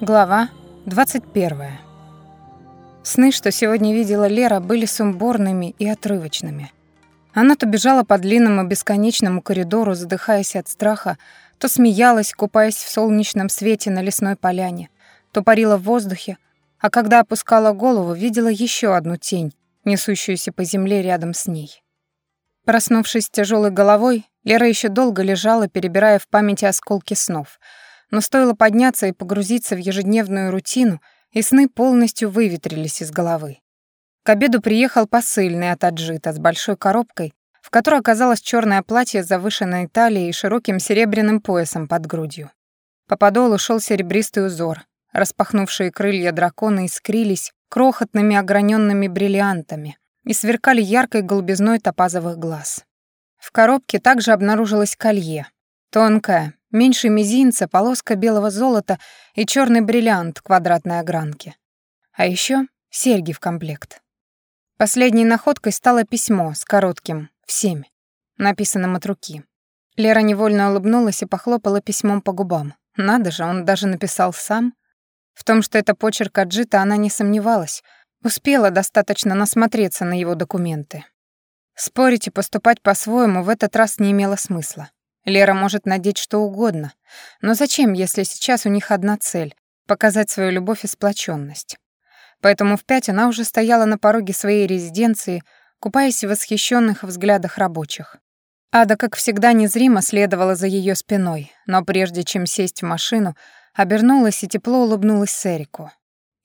Глава 21. Сны, что сегодня видела Лера, были сумбурными и отрывочными. Она то бежала по длинному бесконечному коридору, задыхаясь от страха, то смеялась, купаясь в солнечном свете на лесной поляне, то парила в воздухе, а когда опускала голову, видела еще одну тень, несущуюся по земле рядом с ней. Проснувшись с тяжелой головой, Лера еще долго лежала, перебирая в памяти осколки снов — но стоило подняться и погрузиться в ежедневную рутину, и сны полностью выветрились из головы. К обеду приехал посыльный от Аджита с большой коробкой, в которой оказалось черное платье с завышенной талией и широким серебряным поясом под грудью. По подолу шел серебристый узор. Распахнувшие крылья дракона искрились крохотными ограненными бриллиантами и сверкали яркой голубизной топазовых глаз. В коробке также обнаружилось колье. Тонкое, Меньше мизинца, полоска белого золота и черный бриллиант квадратной огранки. А еще серьги в комплект. Последней находкой стало письмо с коротким «в семь», написанным от руки. Лера невольно улыбнулась и похлопала письмом по губам. Надо же, он даже написал сам. В том, что это почерк Аджита, она не сомневалась. Успела достаточно насмотреться на его документы. Спорить и поступать по-своему в этот раз не имело смысла. Лера может надеть что угодно, но зачем, если сейчас у них одна цель — показать свою любовь и сплоченность? Поэтому в пять она уже стояла на пороге своей резиденции, купаясь в восхищенных взглядах рабочих. Ада, как всегда, незримо следовала за ее спиной, но прежде чем сесть в машину, обернулась и тепло улыбнулась Сэрику.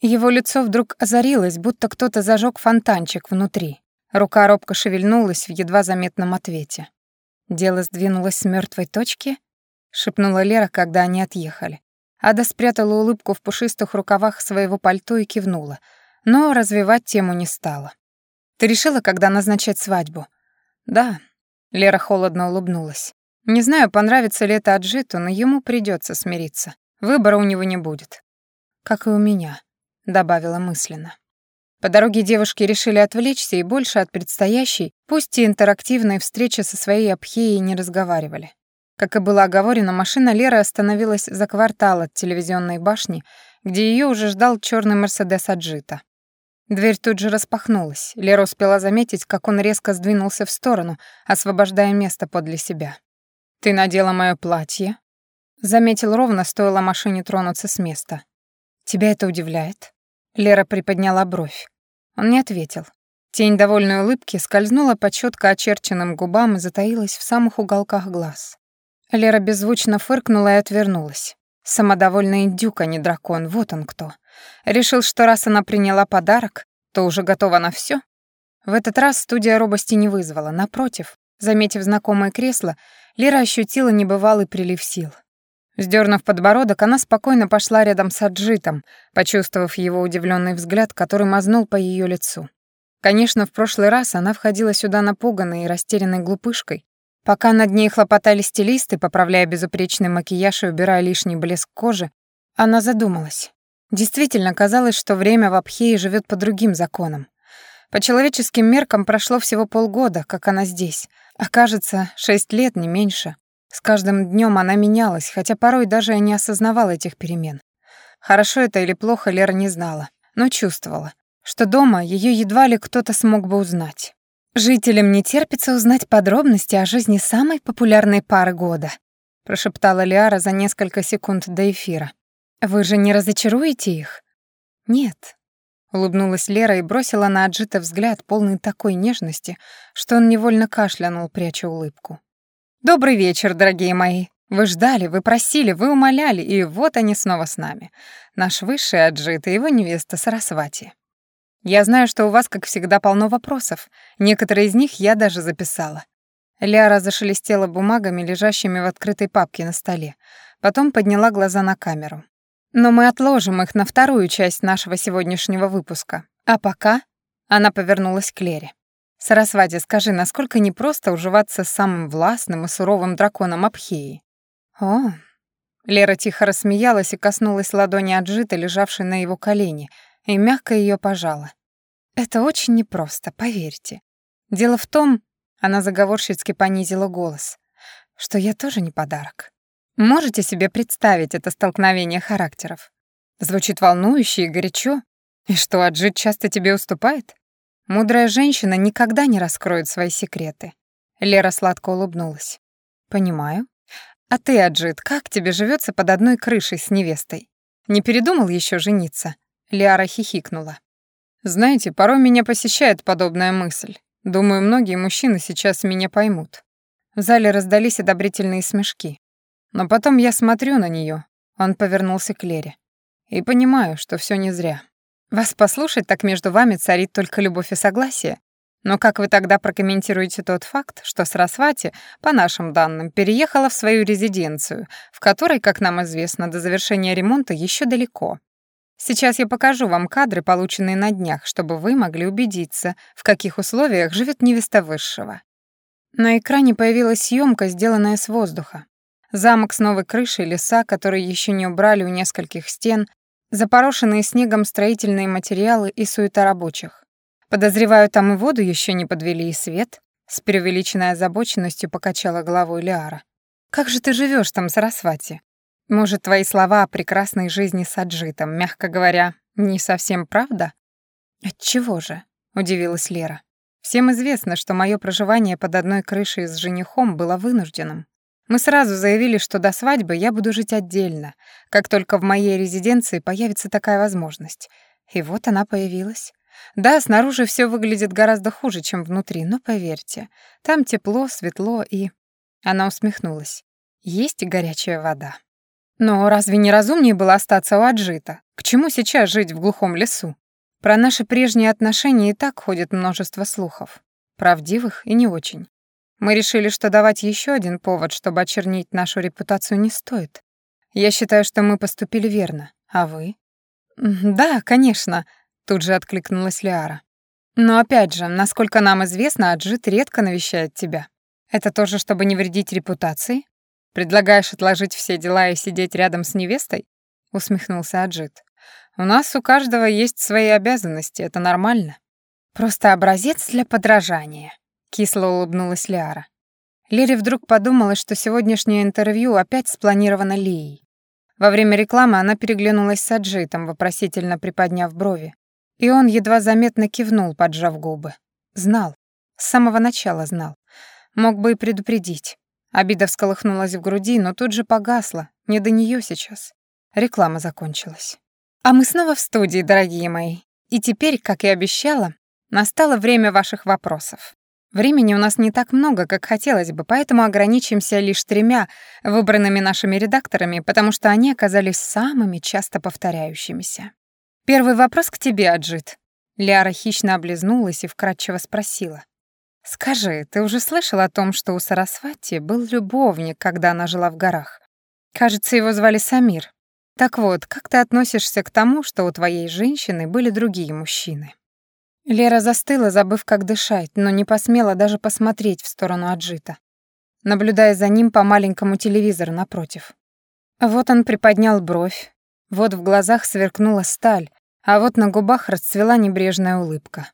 Его лицо вдруг озарилось, будто кто-то зажег фонтанчик внутри. Рука робко шевельнулась в едва заметном ответе. «Дело сдвинулось с мертвой точки?» — шепнула Лера, когда они отъехали. Ада спрятала улыбку в пушистых рукавах своего пальто и кивнула, но развивать тему не стала. «Ты решила, когда назначать свадьбу?» «Да», — Лера холодно улыбнулась. «Не знаю, понравится ли это Аджиту, но ему придется смириться. Выбора у него не будет». «Как и у меня», — добавила мысленно. По дороге девушки решили отвлечься и больше от предстоящей, пусть и интерактивной встречи со своей Абхеей не разговаривали. Как и было оговорено, машина Леры остановилась за квартал от телевизионной башни, где ее уже ждал черный Мерседес Аджита. Дверь тут же распахнулась. Лера успела заметить, как он резко сдвинулся в сторону, освобождая место подле себя. «Ты надела мое платье?» Заметил ровно, стоило машине тронуться с места. «Тебя это удивляет?» Лера приподняла бровь. Он не ответил. Тень довольной улыбки скользнула по четко очерченным губам и затаилась в самых уголках глаз. Лера беззвучно фыркнула и отвернулась. Самодовольный индюк, а не дракон, вот он кто. Решил, что раз она приняла подарок, то уже готова на все. В этот раз студия робости не вызвала, напротив, заметив знакомое кресло, Лера ощутила небывалый прилив сил. Сдернув подбородок, она спокойно пошла рядом с Аджитом, почувствовав его удивленный взгляд, который мазнул по ее лицу. Конечно, в прошлый раз она входила сюда напуганной и растерянной глупышкой. Пока над ней хлопотали стилисты, поправляя безупречный макияж и убирая лишний блеск кожи, она задумалась. Действительно, казалось, что время в Абхее живет по другим законам. По человеческим меркам прошло всего полгода, как она здесь, а кажется, шесть лет, не меньше. С каждым днем она менялась, хотя порой даже не осознавала этих перемен. Хорошо это или плохо Лера не знала, но чувствовала, что дома ее едва ли кто-то смог бы узнать. «Жителям не терпится узнать подробности о жизни самой популярной пары года», прошептала Лиара за несколько секунд до эфира. «Вы же не разочаруете их?» «Нет», — улыбнулась Лера и бросила на Аджита взгляд, полный такой нежности, что он невольно кашлянул, пряча улыбку. «Добрый вечер, дорогие мои. Вы ждали, вы просили, вы умоляли, и вот они снова с нами. Наш высший Аджит и его невеста Сарасвати. Я знаю, что у вас, как всегда, полно вопросов. Некоторые из них я даже записала». Ляра зашелестела бумагами, лежащими в открытой папке на столе. Потом подняла глаза на камеру. «Но мы отложим их на вторую часть нашего сегодняшнего выпуска. А пока...» Она повернулась к Лере. Сарасвати, скажи, насколько непросто уживаться с самым властным и суровым драконом Абхеи? О, Лера тихо рассмеялась и коснулась ладони Аджита, лежавшей на его колене, и мягко ее пожала. Это очень непросто, поверьте. Дело в том, она заговорщицки понизила голос, что я тоже не подарок. Можете себе представить это столкновение характеров? Звучит волнующе и горячо. И что, Аджит часто тебе уступает? Мудрая женщина никогда не раскроет свои секреты. Лера сладко улыбнулась. Понимаю. А ты, Аджит, как тебе живется под одной крышей с невестой? Не передумал еще жениться? Лиара хихикнула. Знаете, порой меня посещает подобная мысль. Думаю, многие мужчины сейчас меня поймут. В зале раздались одобрительные смешки. Но потом я смотрю на нее. Он повернулся к Лере. И понимаю, что все не зря. Вас послушать, так между вами царит только любовь и согласие. Но как вы тогда прокомментируете тот факт, что Сарасвати, по нашим данным, переехала в свою резиденцию, в которой, как нам известно, до завершения ремонта еще далеко? Сейчас я покажу вам кадры, полученные на днях, чтобы вы могли убедиться, в каких условиях живет невеста высшего. На экране появилась съемка, сделанная с воздуха. Замок с новой крышей, леса, которые еще не убрали у нескольких стен, запорошенные снегом строительные материалы и суета рабочих. Подозреваю, там и воду еще не подвели, и свет. С преувеличенной озабоченностью покачала головой Лиара. «Как же ты живешь там, Сарасвати? Может, твои слова о прекрасной жизни с Аджитом, мягко говоря, не совсем правда?» «Отчего же?» — удивилась Лера. «Всем известно, что мое проживание под одной крышей с женихом было вынужденным. Мы сразу заявили, что до свадьбы я буду жить отдельно, как только в моей резиденции появится такая возможность. И вот она появилась. Да, снаружи все выглядит гораздо хуже, чем внутри, но поверьте, там тепло, светло и... Она усмехнулась. Есть и горячая вода. Но разве не разумнее было остаться у Аджита? К чему сейчас жить в глухом лесу? Про наши прежние отношения и так ходит множество слухов. Правдивых и не очень. Мы решили, что давать еще один повод, чтобы очернить нашу репутацию, не стоит. Я считаю, что мы поступили верно. А вы? Да, конечно, тут же откликнулась Лиара. Но опять же, насколько нам известно, Аджит редко навещает тебя. Это тоже, чтобы не вредить репутации? Предлагаешь отложить все дела и сидеть рядом с невестой? Усмехнулся Аджит. У нас у каждого есть свои обязанности, это нормально. Просто образец для подражания. Кисло улыбнулась Лиара. Лере вдруг подумала, что сегодняшнее интервью опять спланировано Лией. Во время рекламы она переглянулась с Аджитом, вопросительно приподняв брови. И он едва заметно кивнул, поджав губы. Знал. С самого начала знал. Мог бы и предупредить. Обида всколыхнулась в груди, но тут же погасла. Не до нее сейчас. Реклама закончилась. А мы снова в студии, дорогие мои. И теперь, как и обещала, настало время ваших вопросов. Времени у нас не так много, как хотелось бы, поэтому ограничимся лишь тремя, выбранными нашими редакторами, потому что они оказались самыми часто повторяющимися. Первый вопрос к тебе, Аджит. Ляра хищно облизнулась и вкратчиво спросила. «Скажи, ты уже слышал о том, что у Сарасвати был любовник, когда она жила в горах? Кажется, его звали Самир. Так вот, как ты относишься к тому, что у твоей женщины были другие мужчины?» Лера застыла, забыв, как дышать, но не посмела даже посмотреть в сторону Аджита, наблюдая за ним по маленькому телевизору напротив. Вот он приподнял бровь, вот в глазах сверкнула сталь, а вот на губах расцвела небрежная улыбка.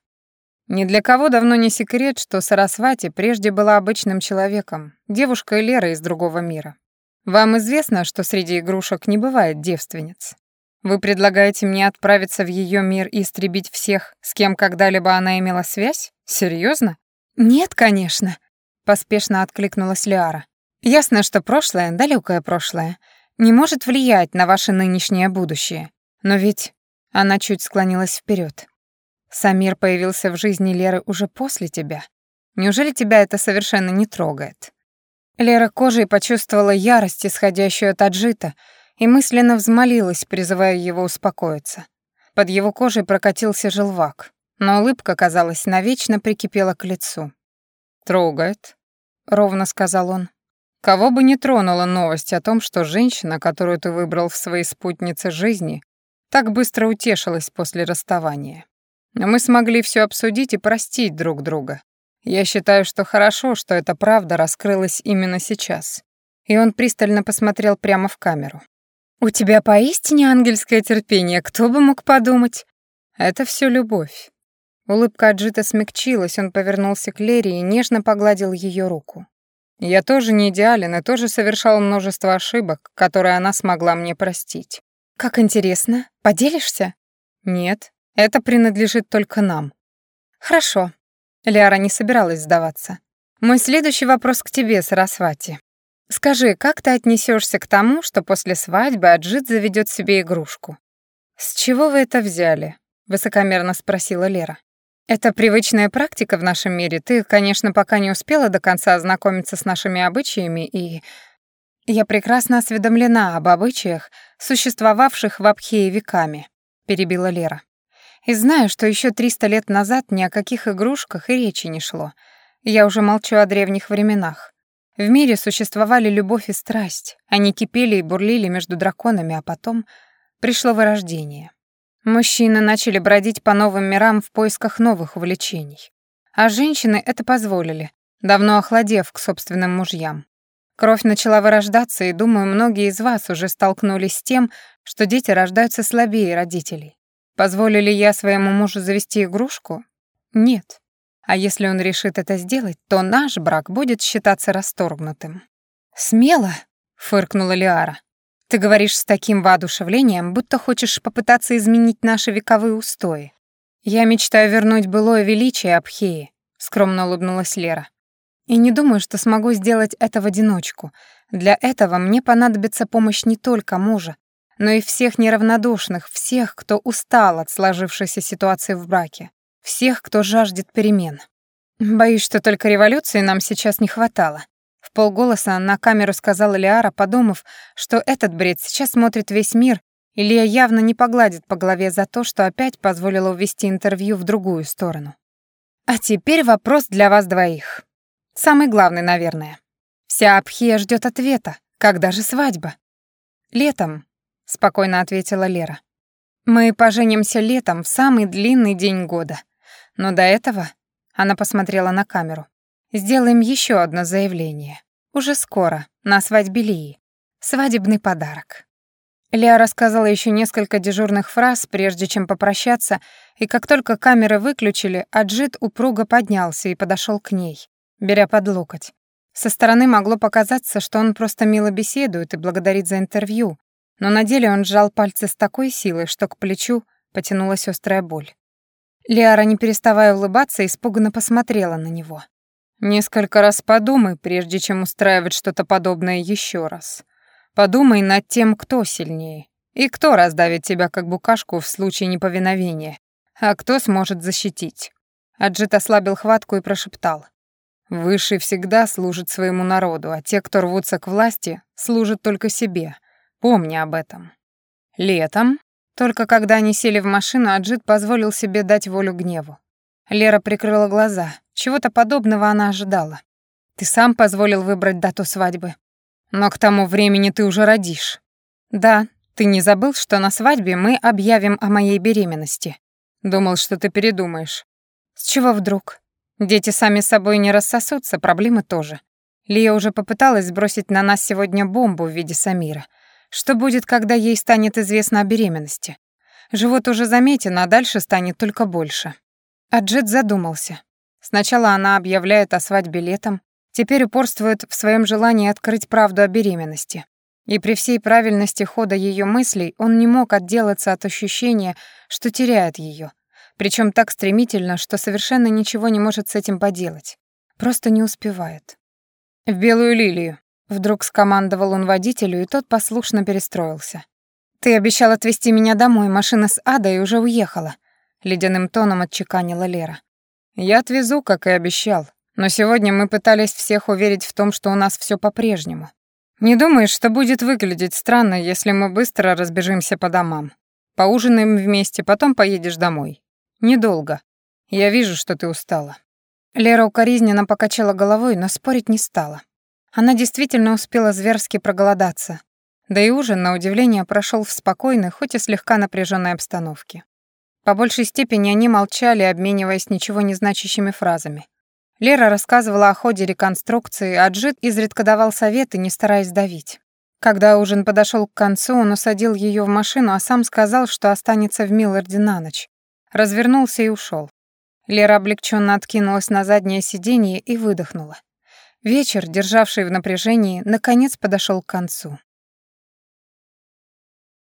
Ни для кого давно не секрет, что Сарасвати прежде была обычным человеком, девушкой Леры из другого мира. Вам известно, что среди игрушек не бывает девственниц. Вы предлагаете мне отправиться в ее мир и истребить всех, с кем когда-либо она имела связь? Серьезно? Нет, конечно, поспешно откликнулась Лиара. Ясно, что прошлое, далекое прошлое, не может влиять на ваше нынешнее будущее. Но ведь она чуть склонилась вперед. Самир появился в жизни Леры уже после тебя. Неужели тебя это совершенно не трогает? Лера кожей почувствовала ярость, исходящую от Аджита, и мысленно взмолилась, призывая его успокоиться. Под его кожей прокатился желвак, но улыбка, казалось, навечно прикипела к лицу. «Трогает», — ровно сказал он. «Кого бы не тронула новость о том, что женщина, которую ты выбрал в своей спутнице жизни, так быстро утешилась после расставания. Но мы смогли все обсудить и простить друг друга. Я считаю, что хорошо, что эта правда раскрылась именно сейчас». И он пристально посмотрел прямо в камеру. «У тебя поистине ангельское терпение, кто бы мог подумать?» «Это все любовь». Улыбка Аджита смягчилась, он повернулся к Лере и нежно погладил ее руку. «Я тоже не идеален и тоже совершал множество ошибок, которые она смогла мне простить. Как интересно. Поделишься? Нет, это принадлежит только нам. Хорошо. Лиара не собиралась сдаваться. Мой следующий вопрос к тебе, Сарасвати. Скажи, как ты отнесешься к тому, что после свадьбы Аджит заведет себе игрушку? С чего вы это взяли? высокомерно спросила Лера. Это привычная практика в нашем мире. Ты, конечно, пока не успела до конца ознакомиться с нашими обычаями и я прекрасно осведомлена об обычаях, существовавших в Абхее веками, перебила Лера. И знаю, что еще 300 лет назад ни о каких игрушках и речи не шло. Я уже молчу о древних временах. В мире существовали любовь и страсть. Они кипели и бурлили между драконами, а потом пришло вырождение. Мужчины начали бродить по новым мирам в поисках новых увлечений. А женщины это позволили, давно охладев к собственным мужьям. Кровь начала вырождаться, и, думаю, многие из вас уже столкнулись с тем, что дети рождаются слабее родителей. Позволили я своему мужу завести игрушку? Нет. А если он решит это сделать, то наш брак будет считаться расторгнутым. «Смело?» — фыркнула Лиара. Ты говоришь с таким воодушевлением, будто хочешь попытаться изменить наши вековые устои. Я мечтаю вернуть былое величие Абхеи, скромно улыбнулась Лера. И не думаю, что смогу сделать это в одиночку. Для этого мне понадобится помощь не только мужа, но и всех неравнодушных, всех, кто устал от сложившейся ситуации в браке, всех, кто жаждет перемен. Боюсь, что только революции нам сейчас не хватало. В полголоса на камеру сказала Лиара, подумав, что этот бред сейчас смотрит весь мир, и Лия явно не погладит по голове за то, что опять позволила увести интервью в другую сторону. А теперь вопрос для вас двоих. Самый главный, наверное. Вся Абхия ждет ответа. Когда же свадьба? Летом, спокойно ответила Лера. Мы поженимся летом в самый длинный день года. Но до этого, она посмотрела на камеру, Сделаем еще одно заявление. Уже скоро, на свадьбе Лии. Свадебный подарок. Леа рассказала еще несколько дежурных фраз, прежде чем попрощаться, и как только камеры выключили, Аджит упруго поднялся и подошел к ней, беря под локоть. Со стороны могло показаться, что он просто мило беседует и благодарит за интервью, но на деле он сжал пальцы с такой силой, что к плечу потянулась острая боль. Лиара, не переставая улыбаться, испуганно посмотрела на него. Несколько раз подумай, прежде чем устраивать что-то подобное еще раз. Подумай над тем, кто сильнее, и кто раздавит тебя как букашку в случае неповиновения, а кто сможет защитить. Аджит ослабил хватку и прошептал. Высший всегда служит своему народу, а те, кто рвутся к власти, служат только себе. Помни об этом. Летом, только когда они сели в машину, Аджит позволил себе дать волю гневу. Лера прикрыла глаза. Чего-то подобного она ожидала. Ты сам позволил выбрать дату свадьбы. Но к тому времени ты уже родишь. Да, ты не забыл, что на свадьбе мы объявим о моей беременности. Думал, что ты передумаешь. С чего вдруг? Дети сами собой не рассосутся, проблемы тоже. Лия уже попыталась сбросить на нас сегодня бомбу в виде Самира. Что будет, когда ей станет известно о беременности? Живот уже заметен, а дальше станет только больше. Аджет задумался. Сначала она объявляет о свадьбе летом, теперь упорствует в своем желании открыть правду о беременности. И при всей правильности хода ее мыслей он не мог отделаться от ощущения, что теряет ее, причем так стремительно, что совершенно ничего не может с этим поделать. Просто не успевает. «В белую лилию», — вдруг скомандовал он водителю, и тот послушно перестроился. «Ты обещал отвезти меня домой, машина с Адой уже уехала», — ледяным тоном отчеканила Лера. «Я отвезу, как и обещал, но сегодня мы пытались всех уверить в том, что у нас все по-прежнему. Не думаешь, что будет выглядеть странно, если мы быстро разбежимся по домам? Поужинаем вместе, потом поедешь домой. Недолго. Я вижу, что ты устала». Лера укоризненно покачала головой, но спорить не стала. Она действительно успела зверски проголодаться, да и ужин, на удивление, прошел в спокойной, хоть и слегка напряженной обстановке. По большей степени они молчали, обмениваясь ничего не значащими фразами. Лера рассказывала о ходе реконструкции, а Джит изредка давал советы, не стараясь давить. Когда ужин подошел к концу, он усадил ее в машину, а сам сказал, что останется в Милларде на ночь. Развернулся и ушел. Лера облегченно откинулась на заднее сиденье и выдохнула. Вечер, державший в напряжении, наконец подошел к концу.